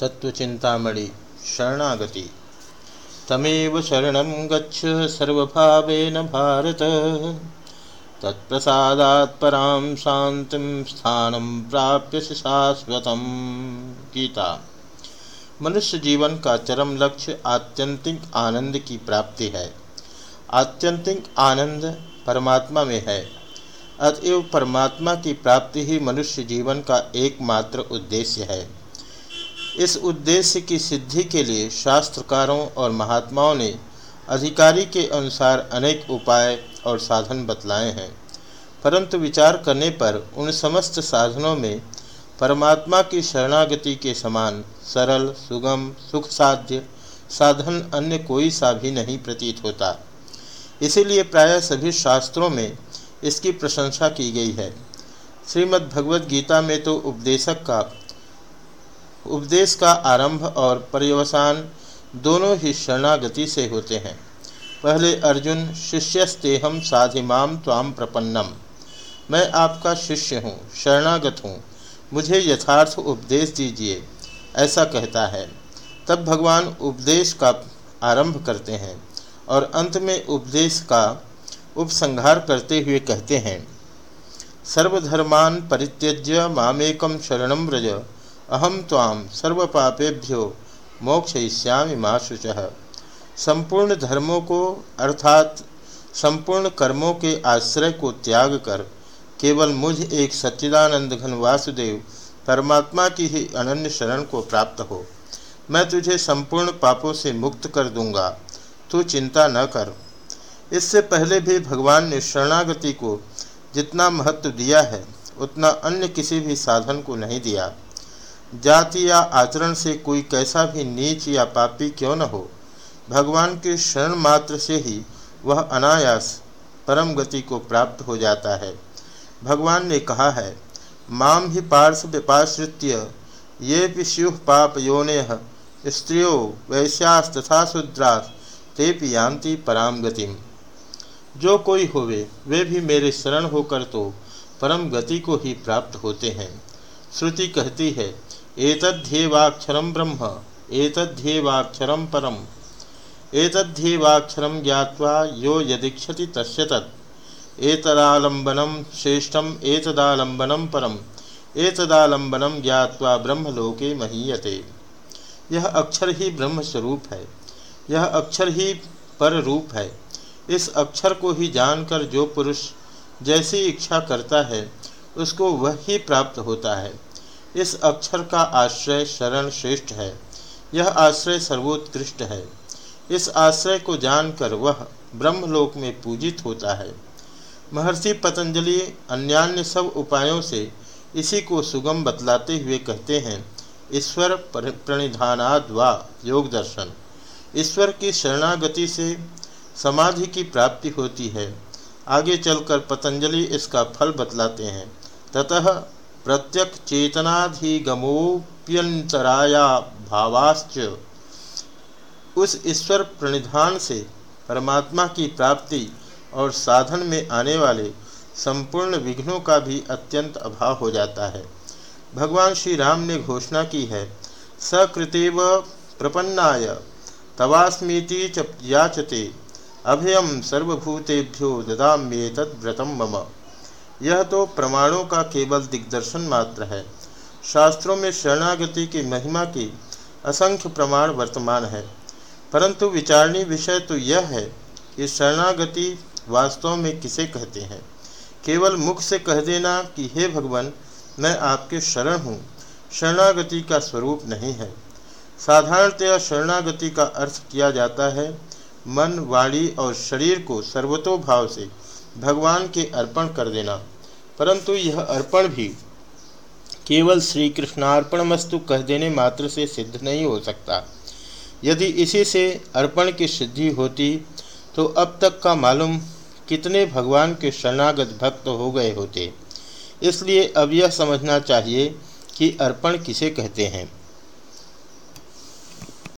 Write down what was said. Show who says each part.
Speaker 1: तत्वचिंतामणि शरणागति। तमेव शरण गच्छ सर्वभावेन भारत। तत्प्रसादात् परां शांतिं स्थानं प्राप्य शाश्वतम। गीता। मनुष्य जीवन का चरम लक्ष्य आत्यंतिक आनंद की प्राप्ति है। आत्यंतिक आनंद परमात्मा में है। अतएव परमात्मा की प्राप्ति ही मनुष्य जीवन का एकमात्र उद्देश्य है। इस उद्देश्य की सिद्धि के लिए शास्त्रकारों और महात्माओं ने अधिकारी के अनुसार अनेक उपाय और साधन बतलाए हैं। परंतु विचार करने पर उन समस्त साधनों में परमात्मा की शरणागति के समान सरल, सुगम सुख साध्य साधन अन्य कोई सा भी नहीं प्रतीत होता। इसीलिए प्रायः सभी शास्त्रों में इसकी प्रशंसा की गई है। श्रीमद् भगवद गीता में तो उपदेशक का उपदेश का आरंभ और पर्यवसान दोनों ही शरणागति से होते हैं। पहले अर्जुन, शिष्यस्तेहम साधिमाम त्वाम प्रपन्नम। मैं आपका शिष्य हूँ, शरणागत हूँ। मुझे यथार्थ उपदेश दीजिए। ऐसा कहता है। तब भगवान उपदेश का आरंभ करते हैं और अंत में उपदेश का उपसंहार करते हुए कहते हैं, सर्वधर्मान परित्यज्य मामेकम शरण व्रज। अहम ताम सर्वपापेभ्यो मोक्षयिष्यामि माँ शुच। संपूर्ण धर्मों को, अर्थात संपूर्ण कर्मों के आश्रय को त्याग कर, केवल मुझ एक सच्चिदानंद घन वासुदेव, परमात्मा की ही अनन्य शरण को प्राप्त हो। मैं तुझे संपूर्ण पापों से मुक्त कर दूँगा। तू चिंता न कर। इससे पहले भी भगवान ने शरणागति को जितना महत्व दिया है, उतना अन्य किसी भी साधन को नहीं दिया। जाति या आचरण से कोई कैसा भी नीच या पापी क्यों न हो, भगवान के शरण मात्र से ही वह अनायास परम गति को प्राप्त हो जाता है। भगवान ने कहा है, माम ही पार्श विपाश्रित्य, ये भी शिव पाप योने स्त्रियो वैश्यास तथा शुद्रास ते पियांति पराम गतिम। जो कोई होवे, वे भी मेरे शरण होकर तो परम गति को ही प्राप्त होते हैं। श्रुति कहती है एतध्येवाक्षरम ब्रह्म एतध्येवाक्षरम परम। एतध्येवाक्षरम ज्ञावा यो यदीक्षति तस्य तत्। एतदालंबनम श्रेष्ठम एतदालंबनम परम। एतदालंबनम ज्ञावा ब्रह्मलोके महीयते। यह अक्षर ही ब्रह्म स्वरूप है। यह अक्षर ही पर रूप है। इस अक्षर को ही जानकर जो पुरुष जैसी इच्छा करता है, उसको वह ही प्राप्त होता है। इस अक्षर का आश्रय शरण श्रेष्ठ है। यह आश्रय सर्वोत्कृष्ट है। इस आश्रय को जानकर वह ब्रह्मलोक में पूजित होता है। महर्षि पतंजलि अन्यान्य सब उपायों से इसी को सुगम बतलाते हुए कहते हैं, ईश्वर प्रणिधानाद व योग दर्शन ईश्वर की शरणागति से समाधि की प्राप्ति होती है। आगे चलकर पतंजलि इसका फल बतलाते हैं। ततः प्रत्यक चेतनाधिगमोप्यंतराया भावाश्च उस ईश्वर प्रणिधान से परमात्मा की प्राप्ति और साधन में आने वाले संपूर्ण विघ्नों का भी अत्यंत अभाव हो जाता है। भगवान श्री राम ने घोषणा की है, सकृतेव प्रपन्नाय, तवास्मीति च याचते अभयम सर्वभूतेभ्यो ददाम्येतद व्रतम मम। यह तो प्रमाणों का केवल दिग्दर्शन मात्र है। शास्त्रों में शरणागति की महिमा की असंख्य प्रमाण वर्तमान है। परंतु विचारणी विषय तो यह है कि शरणागति वास्तव में किसे कहते हैं? केवल मुख से कह देना कि हे भगवान, मैं आपके शरण हूँ, शरणागति का स्वरूप नहीं है। साधारणतया शरणागति का अर्थ किया जाता है, मन, वाणी और शरीर को सर्वतोभाव से भगवान के अर्पण कर देना। परंतु यह अर्पण भी केवल श्री कृष्णार्पण वस्तु कह देने मात्र से सिद्ध नहीं हो सकता। यदि इसी से अर्पण की सिद्धि होती तो अब तक का मालूम कितने भगवान के शरणागत भक्त हो गए होते। इसलिए अब यह समझना चाहिए कि अर्पण किसे कहते हैं।